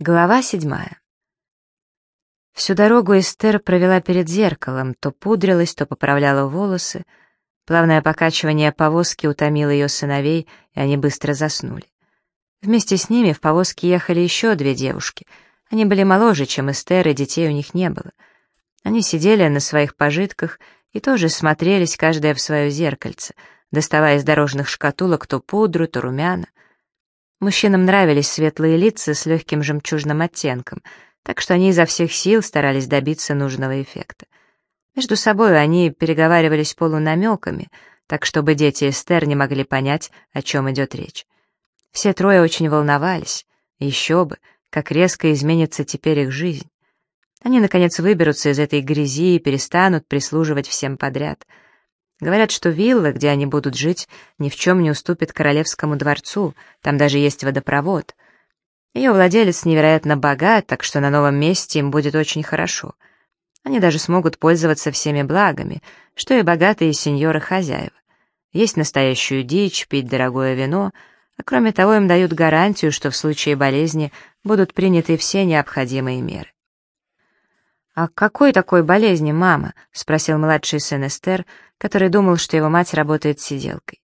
Глава седьмая. Всю дорогу Эстер провела перед зеркалом, то пудрилась, то поправляла волосы. Плавное покачивание повозки утомило ее сыновей, и они быстро заснули. Вместе с ними в повозке ехали еще две девушки. Они были моложе, чем Эстер, и детей у них не было. Они сидели на своих пожитках и тоже смотрелись, каждая в свое зеркальце, доставая из дорожных шкатулок то пудру, то румяна. Мужчинам нравились светлые лица с легким жемчужным оттенком, так что они изо всех сил старались добиться нужного эффекта. Между собой они переговаривались полунамеками, так чтобы дети Эстер не могли понять, о чем идет речь. Все трое очень волновались. Еще бы, как резко изменится теперь их жизнь. Они, наконец, выберутся из этой грязи и перестанут прислуживать всем подряд — Говорят, что вилла, где они будут жить, ни в чем не уступит королевскому дворцу, там даже есть водопровод. Ее владелец невероятно богат, так что на новом месте им будет очень хорошо. Они даже смогут пользоваться всеми благами, что и богатые сеньоры-хозяева. Есть настоящую дичь, пить дорогое вино, а кроме того им дают гарантию, что в случае болезни будут приняты все необходимые меры. «А какой такой болезни, мама?» — спросил младший сын Эстер, который думал, что его мать работает сиделкой.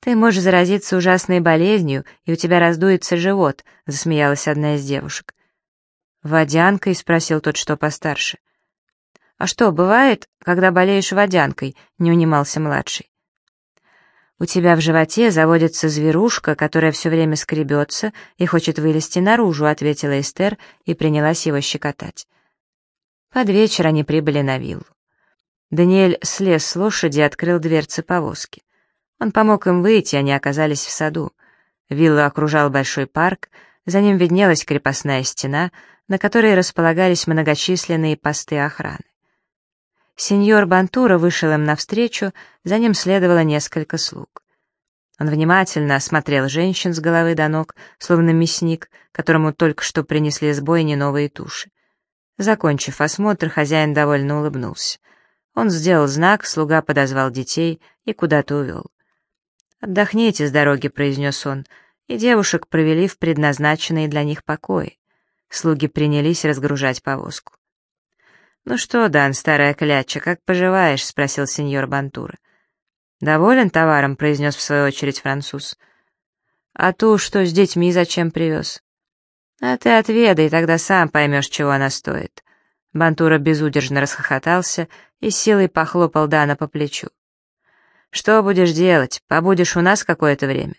«Ты можешь заразиться ужасной болезнью, и у тебя раздуется живот», — засмеялась одна из девушек. «Водянкой?» — спросил тот, что постарше. «А что, бывает, когда болеешь водянкой?» — не унимался младший. «У тебя в животе заводится зверушка, которая все время скребется и хочет вылезти наружу», — ответила Эстер и принялась его щекотать. Под вечер они прибыли на виллу. Даниэль слез с лошади и открыл дверцы повозки. Он помог им выйти, они оказались в саду. Виллу окружал большой парк, за ним виднелась крепостная стена, на которой располагались многочисленные посты охраны. Сеньор Бантура вышел им навстречу, за ним следовало несколько слуг. Он внимательно осмотрел женщин с головы до ног, словно мясник, которому только что принесли с бойни новые туши. Закончив осмотр, хозяин довольно улыбнулся. Он сделал знак, слуга подозвал детей и куда-то увел. «Отдохните с дороги», — произнес он, и девушек провели в предназначенные для них покои. Слуги принялись разгружать повозку. «Ну что, Дан, старая кляча, как поживаешь?» — спросил сеньор Бантура. «Доволен товаром?» — произнес в свою очередь француз. «А ту, что с детьми зачем привез?» «А ты отведай, тогда сам поймешь, чего она стоит». Бантура безудержно расхохотался и силой похлопал Дана по плечу. «Что будешь делать? Побудешь у нас какое-то время?»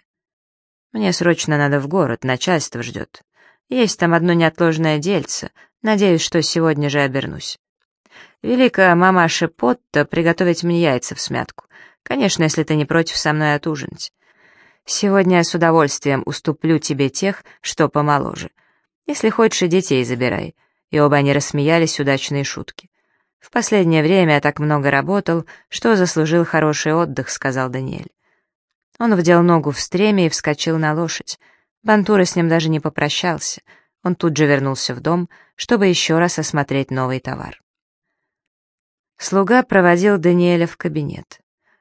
«Мне срочно надо в город, начальство ждет. Есть там одно неотложное дельце. Надеюсь, что сегодня же обернусь. Великая мамаша Потта приготовить мне яйца в смятку. Конечно, если ты не против со мной отужинать. Сегодня я с удовольствием уступлю тебе тех, что помоложе. Если хочешь, и детей забирай». И оба они рассмеялись удачной шутки. «В последнее время я так много работал, что заслужил хороший отдых», — сказал Даниэль. Он вдел ногу в стремя и вскочил на лошадь. Бантура с ним даже не попрощался. Он тут же вернулся в дом, чтобы еще раз осмотреть новый товар. Слуга проводил Даниэля в кабинет.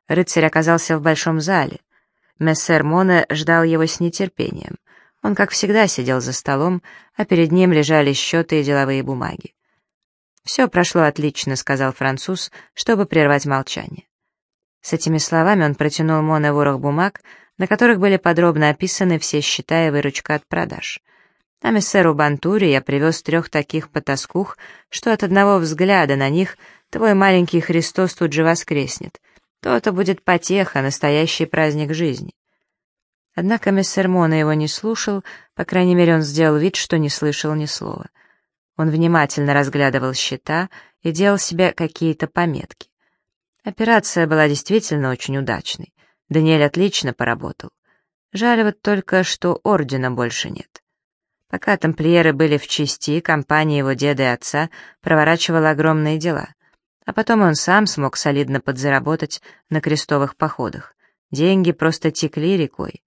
Рыцарь оказался в большом зале. Мессер Моне ждал его с нетерпением. Он, как всегда, сидел за столом, а перед ним лежали счеты и деловые бумаги. «Все прошло отлично», — сказал француз, чтобы прервать молчание. С этими словами он протянул Моне ворох бумаг, на которых были подробно описаны все счета и выручка от продаж. А мессеру Бантуре я привез трех таких потаскух, что от одного взгляда на них твой маленький Христос тут же воскреснет. То-то будет потеха, настоящий праздник жизни. Однако мессер Мона его не слушал, по крайней мере, он сделал вид, что не слышал ни слова. Он внимательно разглядывал счета и делал себе какие-то пометки. Операция была действительно очень удачной. Даниэль отлично поработал. Жаль вот только, что ордена больше нет. Пока тамплиеры были в чести, компания его деда и отца проворачивала огромные дела. А потом он сам смог солидно подзаработать на крестовых походах. Деньги просто текли рекой.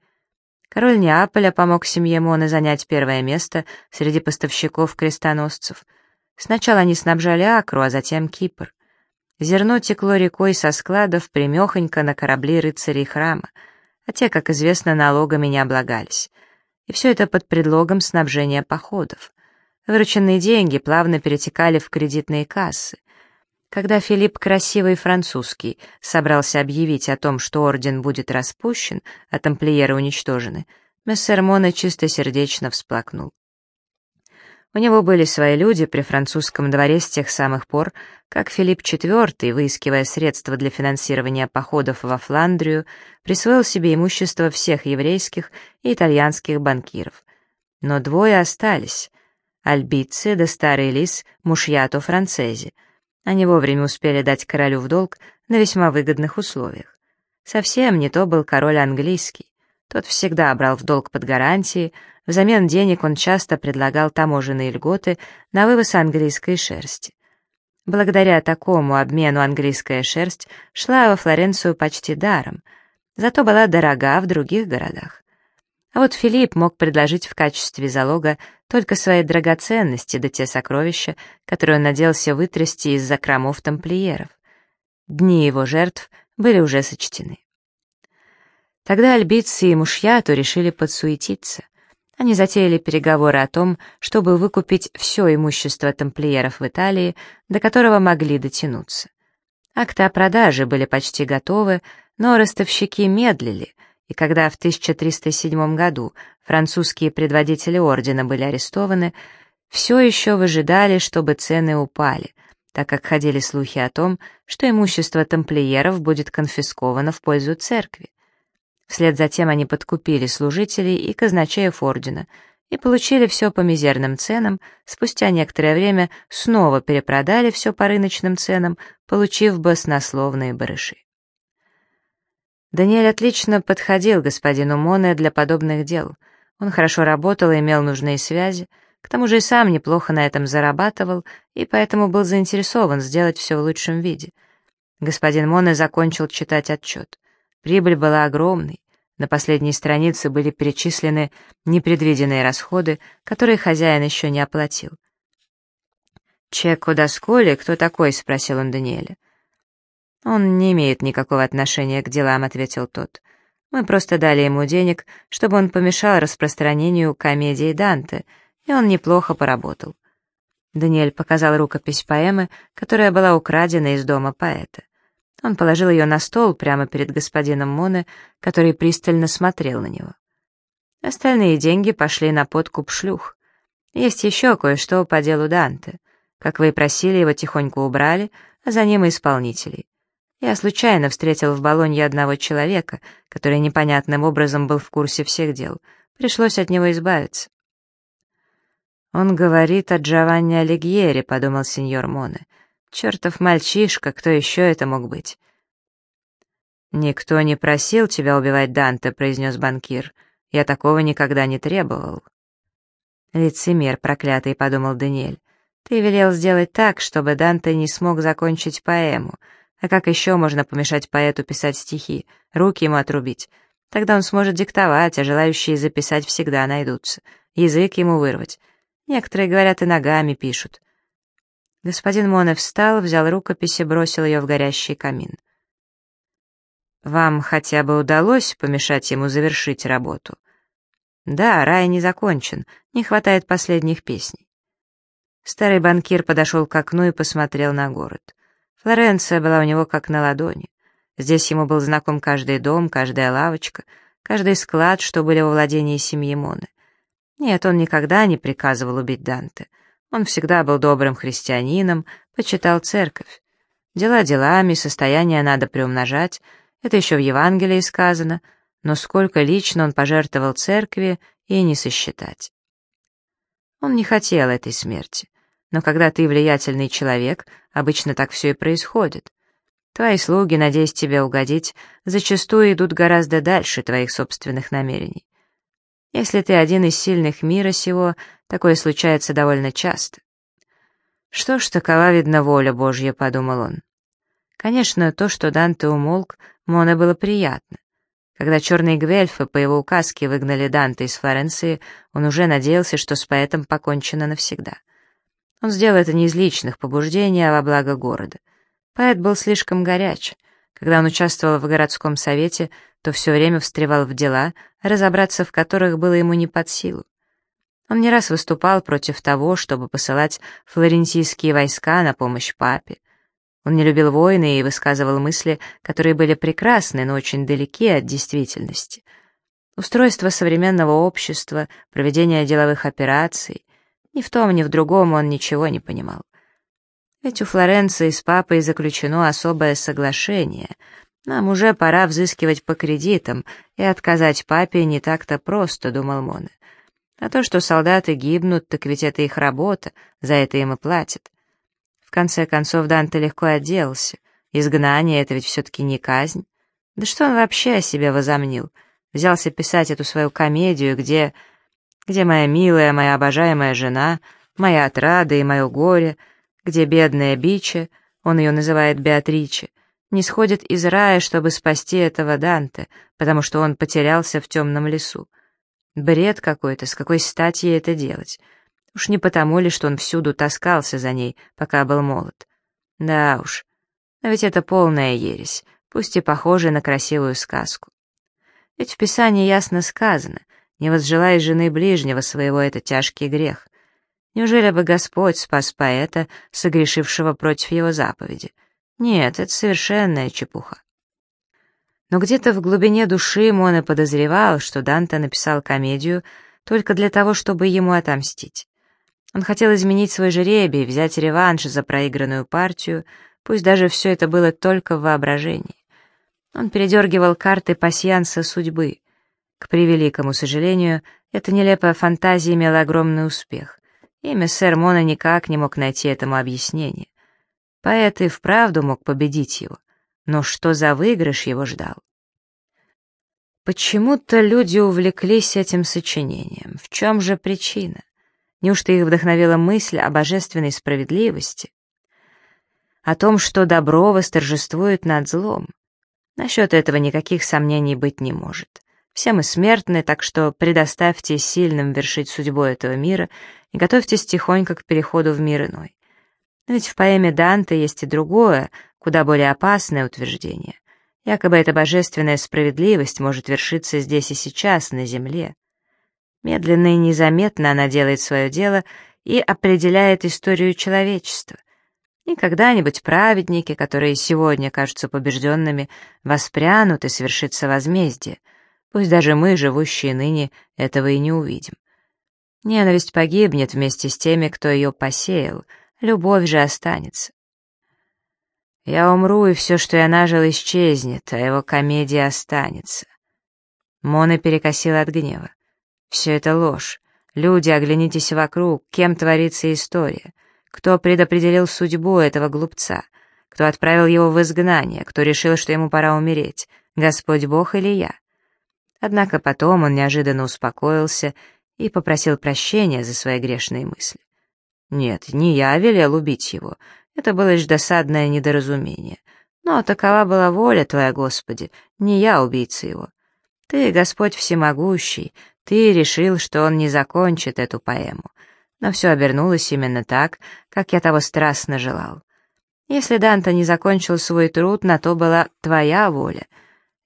Король Неаполя помог семье Моны занять первое место среди поставщиков-крестоносцев. Сначала они снабжали Акру, а затем Кипр. Зерно текло рекой со складов примехонько на корабли рыцарей храма, а те, как известно, налогами не облагались. И все это под предлогом снабжения походов. Вырученные деньги плавно перетекали в кредитные кассы. Когда Филипп Красивый Французский собрался объявить о том, что орден будет распущен, а тамплиеры уничтожены, мессер Моне чистосердечно всплакнул. У него были свои люди при французском дворе с тех самых пор, как Филипп IV, выискивая средства для финансирования походов во Фландрию, присвоил себе имущество всех еврейских и итальянских банкиров. Но двое остались — Альбици да старый лис Мушьято Францези. Они вовремя успели дать королю в долг на весьма выгодных условиях. Совсем не то был король английский. Тот всегда брал в долг под гарантии, взамен денег он часто предлагал таможенные льготы на вывоз английской шерсти. Благодаря такому обмену английская шерсть шла во Флоренцию почти даром, зато была дорога в других городах. А вот Филипп мог предложить в качестве залога только свои драгоценности да те сокровища, которые он надеялся вытрясти из закромов тамплиеров. Дни его жертв были уже сочтены. Тогда альбицы и мушьяту решили подсуетиться. Они затеяли переговоры о том, чтобы выкупить все имущество тамплиеров в Италии, до которого могли дотянуться. Акты о продаже были почти готовы, но ростовщики медлили, и когда в 1307 году французские предводители ордена были арестованы, все еще выжидали, чтобы цены упали, так как ходили слухи о том, что имущество тамплиеров будет конфисковано в пользу церкви. Вслед за тем они подкупили служителей и казначеев ордена и получили все по мизерным ценам, спустя некоторое время снова перепродали все по рыночным ценам, получив баснословные барыши. Даниэль отлично подходил господину Моне для подобных дел. Он хорошо работал и имел нужные связи, к тому же и сам неплохо на этом зарабатывал, и поэтому был заинтересован сделать все в лучшем виде. Господин Моне закончил читать отчет. Прибыль была огромной. На последней странице были перечислены непредвиденные расходы, которые хозяин еще не оплатил. «Чек у досколи? Кто такой?» — спросил он Даниэля. «Он не имеет никакого отношения к делам», — ответил тот. «Мы просто дали ему денег, чтобы он помешал распространению комедии Данте, и он неплохо поработал». Даниэль показал рукопись поэмы, которая была украдена из дома поэта. Он положил ее на стол прямо перед господином Моне, который пристально смотрел на него. Остальные деньги пошли на подкуп шлюх. Есть еще кое-что по делу Данте. Как вы и просили, его тихонько убрали, а за ним и исполнителей. Я случайно встретил в Болонье одного человека, который непонятным образом был в курсе всех дел. Пришлось от него избавиться. «Он говорит о Джованни Алигьере», — подумал сеньор Моне. Чертов мальчишка, кто еще это мог быть? «Никто не просил тебя убивать Данте», — произнес банкир. «Я такого никогда не требовал». «Лицемер проклятый», — подумал Даниэль. «Ты велел сделать так, чтобы Данте не смог закончить поэму. А как еще можно помешать поэту писать стихи? Руки ему отрубить. Тогда он сможет диктовать, а желающие записать всегда найдутся. Язык ему вырвать. Некоторые, говорят, и ногами пишут. Господин Моне встал, взял рукопись и бросил ее в горящий камин. «Вам хотя бы удалось помешать ему завершить работу?» «Да, рай не закончен, не хватает последних песней». Старый банкир подошел к окну и посмотрел на город. Флоренция была у него как на ладони. Здесь ему был знаком каждый дом, каждая лавочка, каждый склад, что были во владении семьи Моны. Нет, он никогда не приказывал убить Данте — он всегда был добрым христианином, почитал церковь. Дела делами, состояние надо приумножать, это еще в Евангелии сказано, но сколько лично он пожертвовал церкви и не сосчитать. Он не хотел этой смерти, но когда ты влиятельный человек, обычно так все и происходит. Твои слуги, надеясь тебе угодить, зачастую идут гораздо дальше твоих собственных намерений. Если ты один из сильных мира сего, такое случается довольно часто. Что ж, такова, видна воля Божья, подумал он. Конечно, то, что Данте умолк, Моне было приятно. Когда черные гвельфы по его указке выгнали Данте из Флоренции, он уже надеялся, что с поэтом покончено навсегда. Он сделал это не из личных побуждений, а во благо города. Поэт был слишком горяч. Когда он участвовал в городском совете, то все время встревал в дела, разобраться в которых было ему не под силу. Он не раз выступал против того, чтобы посылать флорентийские войска на помощь папе. Он не любил войны и высказывал мысли, которые были прекрасны, но очень далеки от действительности. Устройство современного общества, проведение деловых операций — ни в том, ни в другом он ничего не понимал. Ведь у Флоренции с папой заключено особое соглашение. Нам уже пора взыскивать по кредитам, и отказать папе не так-то просто, думал Моне. А то, что солдаты гибнут, так ведь это их работа, за это им и платят. В конце концов, Данте легко отделался. Изгнание — это ведь все-таки не казнь. Да что он вообще о себе возомнил? Взялся писать эту свою комедию, где... Где моя милая, моя обожаемая жена, моя отрада и мое горе — где бедная Бича, он ее называет Беатриче, не сходит из рая, чтобы спасти этого Данте, потому что он потерялся в темном лесу. Бред какой-то, с какой стати ей это делать? Уж не потому ли, что он всюду таскался за ней, пока был молод? Да уж, но ведь это полная ересь, пусть и похожая на красивую сказку. Ведь в Писании ясно сказано, не возжелай жены ближнего своего, это тяжкий грех. Неужели бы Господь спас поэта, согрешившего против его заповеди? Нет, это совершенная чепуха. Но где-то в глубине души Мона подозревал, что Данте написал комедию только для того, чтобы ему отомстить. Он хотел изменить свой жеребий, взять реванш за проигранную партию, пусть даже все это было только в воображении. Он передергивал карты пасьянса судьбы. К превеликому сожалению, эта нелепая фантазия имела огромный успех и мессер Мона никак не мог найти этому объяснение. Поэт и вправду мог победить его, но что за выигрыш его ждал? Почему-то люди увлеклись этим сочинением. В чем же причина? Неужто их вдохновила мысль о божественной справедливости? О том, что добро восторжествует над злом? Насчет этого никаких сомнений быть не может. Все мы смертны, так что предоставьте сильным вершить судьбу этого мира и готовьтесь тихонько к переходу в мир иной. Но ведь в поэме Данте есть и другое, куда более опасное утверждение. Якобы эта божественная справедливость может вершиться здесь и сейчас, на земле. Медленно и незаметно она делает свое дело и определяет историю человечества. И когда-нибудь праведники, которые сегодня кажутся побежденными, воспрянут и свершится возмездие — Пусть даже мы, живущие ныне, этого и не увидим. Ненависть погибнет вместе с теми, кто ее посеял, любовь же останется. Я умру, и все, что я нажил, исчезнет, а его комедия останется. Мона перекосила от гнева. Все это ложь. Люди, оглянитесь вокруг, кем творится история. Кто предопределил судьбу этого глупца? Кто отправил его в изгнание? Кто решил, что ему пора умереть? Господь Бог или я? Однако потом он неожиданно успокоился и попросил прощения за свои грешные мысли. Нет, не я велел убить его, это было лишь досадное недоразумение. Но такова была воля Твоя, Господи, не я убийца его. Ты, Господь всемогущий, Ты решил, что он не закончит эту поэму. Но все обернулось именно так, как я того страстно желал. Если Данте не закончил свой труд, на то была Твоя воля —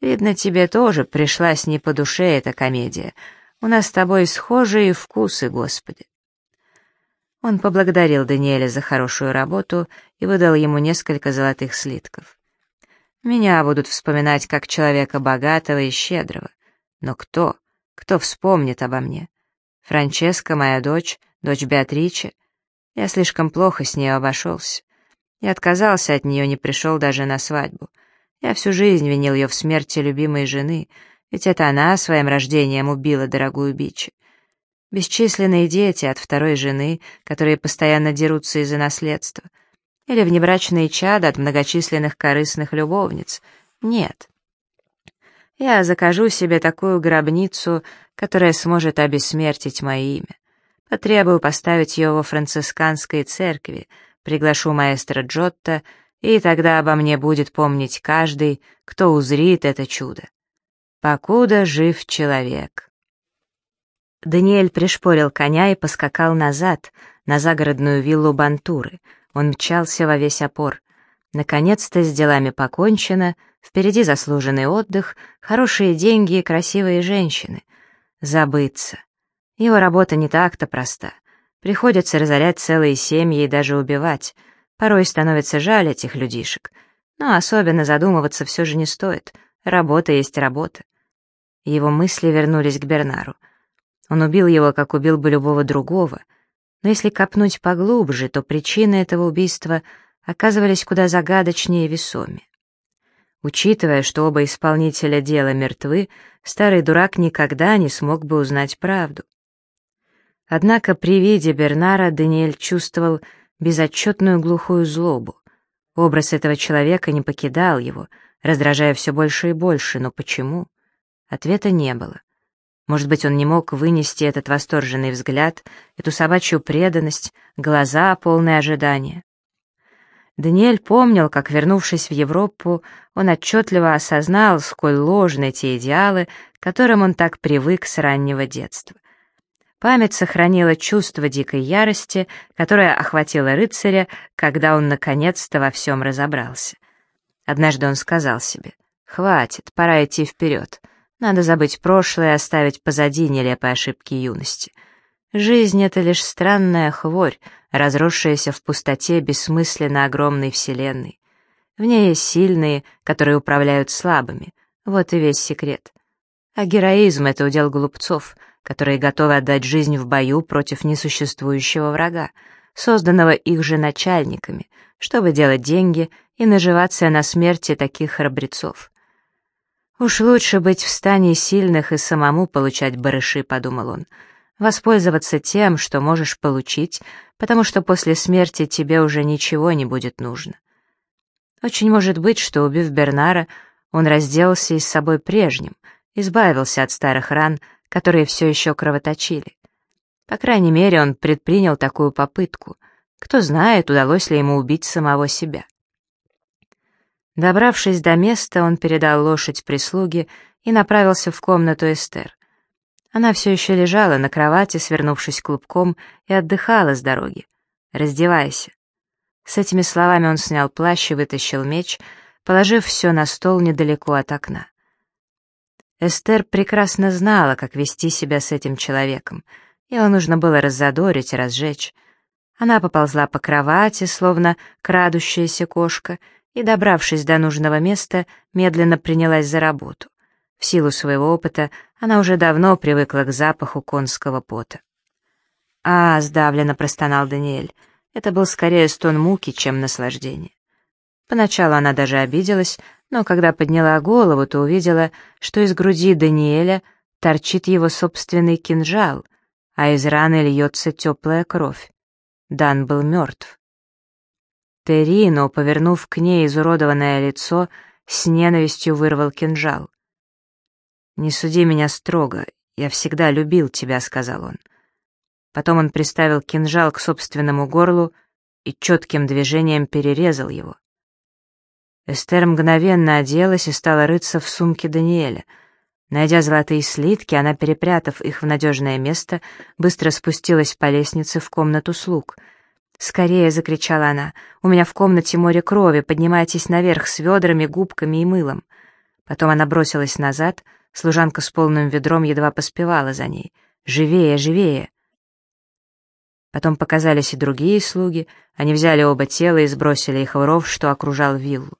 Видно, тебе тоже пришлась не по душе эта комедия. У нас с тобой схожие вкусы, Господи». Он поблагодарил Даниэля за хорошую работу и выдал ему несколько золотых слитков. «Меня будут вспоминать как человека богатого и щедрого. Но кто? Кто вспомнит обо мне? Франческа, моя дочь, дочь Беатриче. Я слишком плохо с ней обошелся. Я отказался от нее, не пришел даже на свадьбу. Я всю жизнь винил ее в смерти любимой жены, ведь это она своим рождением убила дорогую Бичи. Бесчисленные дети от второй жены, которые постоянно дерутся из-за наследства. Или внебрачные чада от многочисленных корыстных любовниц. Нет. Я закажу себе такую гробницу, которая сможет обессмертить мое имя. Потребую поставить ее во францисканской церкви, приглашу маэстро Джотто и тогда обо мне будет помнить каждый, кто узрит это чудо. Покуда жив человек. Даниэль пришпорил коня и поскакал назад, на загородную виллу Бантуры. Он мчался во весь опор. Наконец-то с делами покончено, впереди заслуженный отдых, хорошие деньги и красивые женщины. Забыться. Его работа не так-то проста. Приходится разорять целые семьи и даже убивать. Порой становится жаль этих людишек. Но особенно задумываться все же не стоит. Работа есть работа. Его мысли вернулись к Бернару. Он убил его, как убил бы любого другого. Но если копнуть поглубже, то причины этого убийства оказывались куда загадочнее и весомее. Учитывая, что оба исполнителя дела мертвы, старый дурак никогда не смог бы узнать правду. Однако при виде Бернара Даниэль чувствовал безотчетную глухую злобу. Образ этого человека не покидал его, раздражая все больше и больше, но почему? Ответа не было. Может быть, он не мог вынести этот восторженный взгляд, эту собачью преданность, глаза, полные ожидания. Даниэль помнил, как, вернувшись в Европу, он отчетливо осознал, сколь ложны те идеалы, к которым он так привык с раннего детства. Память сохранила чувство дикой ярости, которое охватило рыцаря, когда он наконец-то во всем разобрался. Однажды он сказал себе, «Хватит, пора идти вперед. Надо забыть прошлое и оставить позади нелепые ошибки юности. Жизнь — это лишь странная хворь, разросшаяся в пустоте бессмысленно огромной вселенной. В ней есть сильные, которые управляют слабыми. Вот и весь секрет. А героизм — это удел глупцов, которые готовы отдать жизнь в бою против несуществующего врага, созданного их же начальниками, чтобы делать деньги и наживаться на смерти таких храбрецов. «Уж лучше быть в стане сильных и самому получать барыши», — подумал он, «воспользоваться тем, что можешь получить, потому что после смерти тебе уже ничего не будет нужно». Очень может быть, что, убив Бернара, он разделался и с собой прежним, избавился от старых ран, которые все еще кровоточили. По крайней мере, он предпринял такую попытку. Кто знает, удалось ли ему убить самого себя. Добравшись до места, он передал лошадь прислуге и направился в комнату Эстер. Она все еще лежала на кровати, свернувшись клубком, и отдыхала с дороги. «Раздевайся». С этими словами он снял плащ и вытащил меч, положив все на стол недалеко от окна. Эстер прекрасно знала, как вести себя с этим человеком. Его нужно было раззадорить и разжечь. Она поползла по кровати, словно крадущаяся кошка, и, добравшись до нужного места, медленно принялась за работу. В силу своего опыта она уже давно привыкла к запаху конского пота. «А!» — сдавленно простонал Даниэль. Это был скорее стон муки, чем наслаждение. Поначалу она даже обиделась, но когда подняла голову, то увидела, что из груди Даниэля торчит его собственный кинжал, а из раны льется теплая кровь. Дан был мертв. Террино, повернув к ней изуродованное лицо, с ненавистью вырвал кинжал. «Не суди меня строго, я всегда любил тебя», — сказал он. Потом он приставил кинжал к собственному горлу и четким движением перерезал его. Эстер мгновенно оделась и стала рыться в сумке Даниэля. Найдя золотые слитки, она, перепрятав их в надежное место, быстро спустилась по лестнице в комнату слуг — «Скорее!» — закричала она. «У меня в комнате море крови, поднимайтесь наверх с ведрами, губками и мылом». Потом она бросилась назад, служанка с полным ведром едва поспевала за ней. «Живее, живее!» Потом показались и другие слуги, они взяли оба тела и сбросили их в ров, что окружал виллу.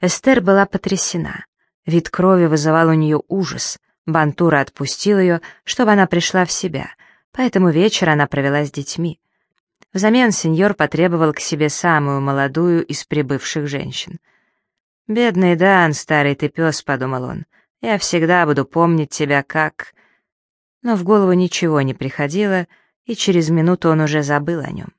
Эстер была потрясена. Вид крови вызывал у нее ужас. Бантура отпустил ее, чтобы она пришла в себя, поэтому вечер она провела с детьми. Взамен сеньор потребовал к себе самую молодую из прибывших женщин. «Бедный Дан, старый ты пес», — подумал он, — «я всегда буду помнить тебя как...» Но в голову ничего не приходило, и через минуту он уже забыл о нем.